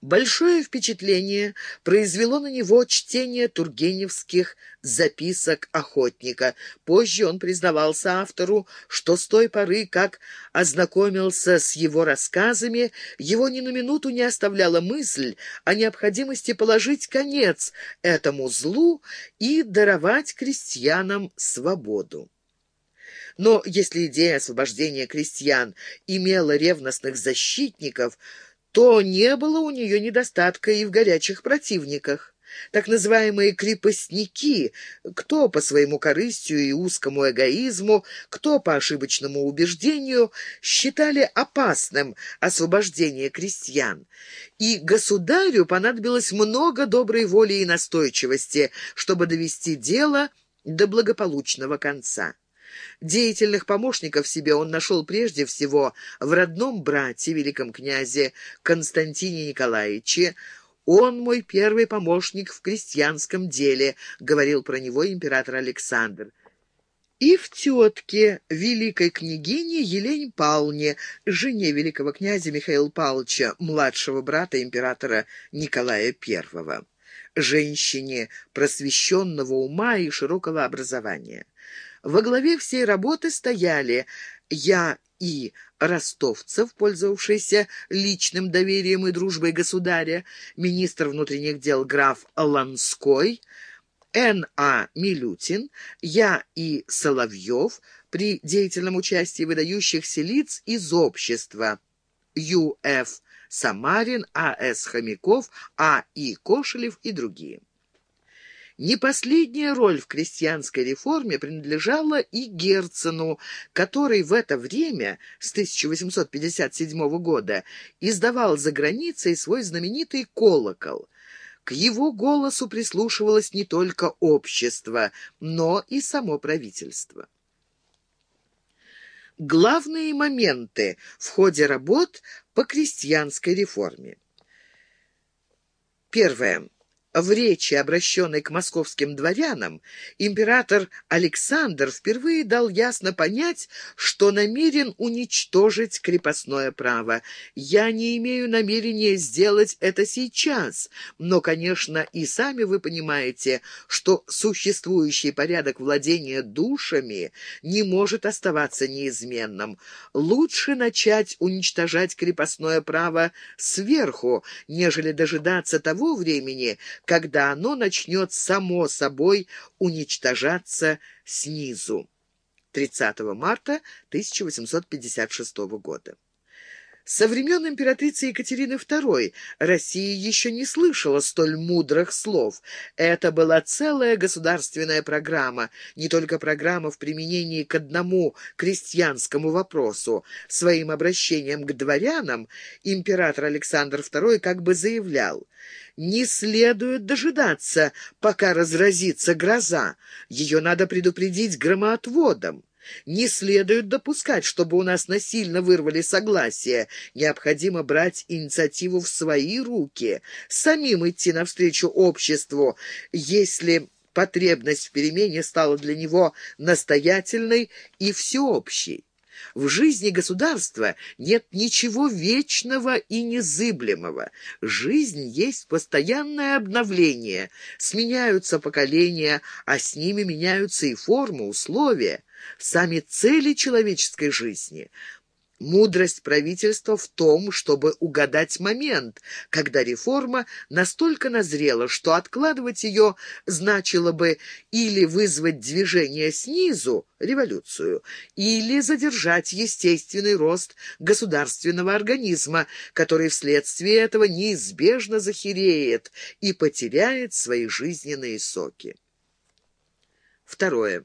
Большое впечатление произвело на него чтение тургеневских записок охотника. Позже он признавался автору, что с той поры, как ознакомился с его рассказами, его ни на минуту не оставляла мысль о необходимости положить конец этому злу и даровать крестьянам свободу. Но если идея освобождения крестьян имела ревностных защитников – то не было у нее недостатка и в горячих противниках. Так называемые крепостники, кто по своему корыстию и узкому эгоизму, кто по ошибочному убеждению, считали опасным освобождение крестьян. И государю понадобилось много доброй воли и настойчивости, чтобы довести дело до благополучного конца. Деятельных помощников себе он нашел прежде всего в родном брате, великом князе Константине Николаевиче, «Он мой первый помощник в крестьянском деле», — говорил про него император Александр. И в тетке великой княгине Елене Павловне, жене великого князя Михаила Павловича, младшего брата императора Николая I, женщине просвещенного ума и широкого образования. Во главе всей работы стояли я и ростовцев, пользовавшийся личным доверием и дружбой государя, министр внутренних дел граф Ланской, Н.А. Милютин, я и Соловьев при деятельном участии выдающихся лиц из общества, Ю.Ф. Самарин, А.С. Хомяков, А.И. Кошелев и другие. Не последняя роль в крестьянской реформе принадлежала и Герцену, который в это время, с 1857 года, издавал за границей свой знаменитый «Колокол». К его голосу прислушивалось не только общество, но и само правительство. Главные моменты в ходе работ по крестьянской реформе. Первое. В речи, обращенной к московским дворянам, император Александр впервые дал ясно понять, что намерен уничтожить крепостное право. «Я не имею намерения сделать это сейчас, но, конечно, и сами вы понимаете, что существующий порядок владения душами не может оставаться неизменным. Лучше начать уничтожать крепостное право сверху, нежели дожидаться того времени, когда оно начнет само собой уничтожаться снизу. 30 марта 1856 года. Со времен императрицы Екатерины II Россия еще не слышала столь мудрых слов. Это была целая государственная программа, не только программа в применении к одному крестьянскому вопросу. Своим обращением к дворянам император Александр II как бы заявлял, «Не следует дожидаться, пока разразится гроза. Ее надо предупредить громоотводом». Не следует допускать, чтобы у нас насильно вырвали согласие. Необходимо брать инициативу в свои руки, самим идти навстречу обществу, если потребность в перемене стала для него настоятельной и всеобщей. В жизни государства нет ничего вечного и незыблемого. Жизнь есть постоянное обновление. Сменяются поколения, а с ними меняются и формы, условия сами цели человеческой жизни. Мудрость правительства в том, чтобы угадать момент, когда реформа настолько назрела, что откладывать ее значило бы или вызвать движение снизу, революцию, или задержать естественный рост государственного организма, который вследствие этого неизбежно захереет и потеряет свои жизненные соки. Второе.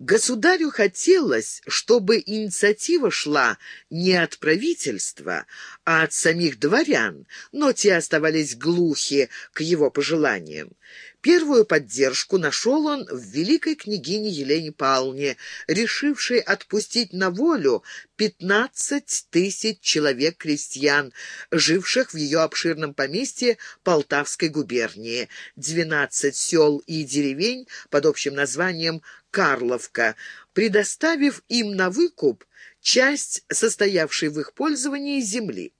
Государю хотелось, чтобы инициатива шла не от правительства, а от самих дворян, но те оставались глухи к его пожеланиям. Первую поддержку нашел он в великой княгине Елене Павловне, решившей отпустить на волю пятнадцать тысяч человек-крестьян, живших в ее обширном поместье Полтавской губернии, двенадцать сел и деревень под общим названием Карловка, предоставив им на выкуп часть состоявшей в их пользовании земли.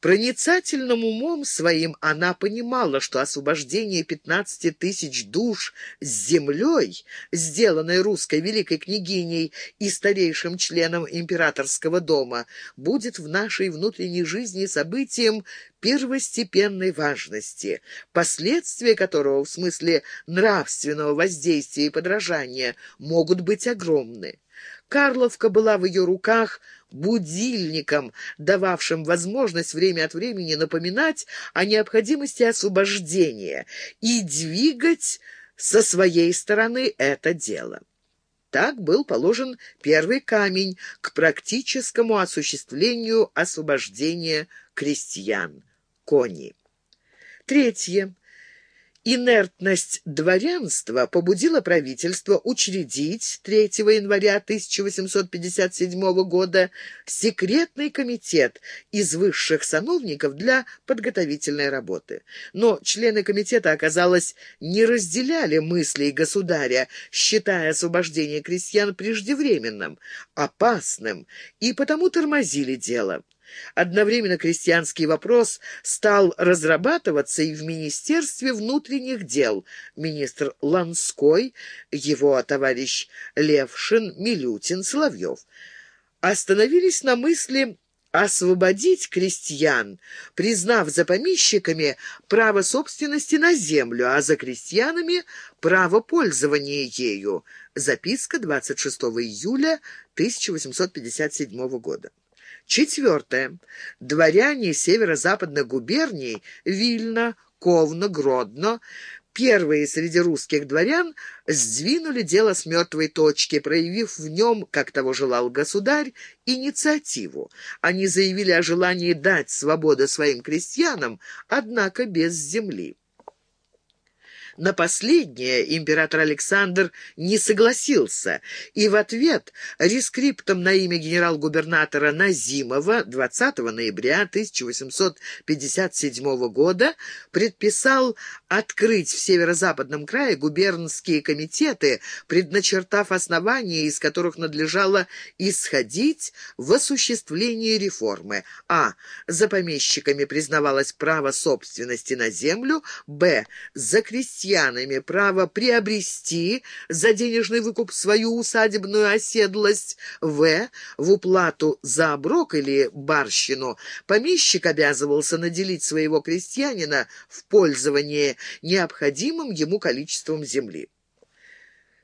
Проницательным умом своим она понимала, что освобождение 15 тысяч душ с землей, сделанной русской великой княгиней и старейшим членом императорского дома, будет в нашей внутренней жизни событием первостепенной важности, последствия которого в смысле нравственного воздействия и подражания могут быть огромны. Карловка была в ее руках будильником, дававшим возможность время от времени напоминать о необходимости освобождения и двигать со своей стороны это дело. Так был положен первый камень к практическому осуществлению освобождения крестьян – кони. Третье. Инертность дворянства побудила правительство учредить 3 января 1857 года секретный комитет из высших сановников для подготовительной работы. Но члены комитета, оказалось, не разделяли мыслей государя, считая освобождение крестьян преждевременным, опасным, и потому тормозили дело. Одновременно крестьянский вопрос стал разрабатываться и в Министерстве внутренних дел. Министр Ланской, его товарищ Левшин, Милютин, Соловьев остановились на мысли освободить крестьян, признав за помещиками право собственности на землю, а за крестьянами право пользования ею. Записка 26 июля 1857 года. Четвертое. Дворяне северо-западных губерний Вильно, Ковно, Гродно первые среди русских дворян сдвинули дело с мертвой точки, проявив в нем, как того желал государь, инициативу. Они заявили о желании дать свободу своим крестьянам, однако без земли. На последнее император Александр не согласился, и в ответ рескриптом на имя генерал-губернатора Назимова 20 ноября 1857 года предписал открыть в северо-западном крае губернские комитеты, предначертав основания, из которых надлежало исходить в осуществлении реформы. А. За помещиками признавалось право собственности на землю, б. За крестьян крестьянами право приобрести за денежный выкуп свою усадебную оседлость, в. в уплату за оброк или барщину помещик обязывался наделить своего крестьянина в пользование необходимым ему количеством земли.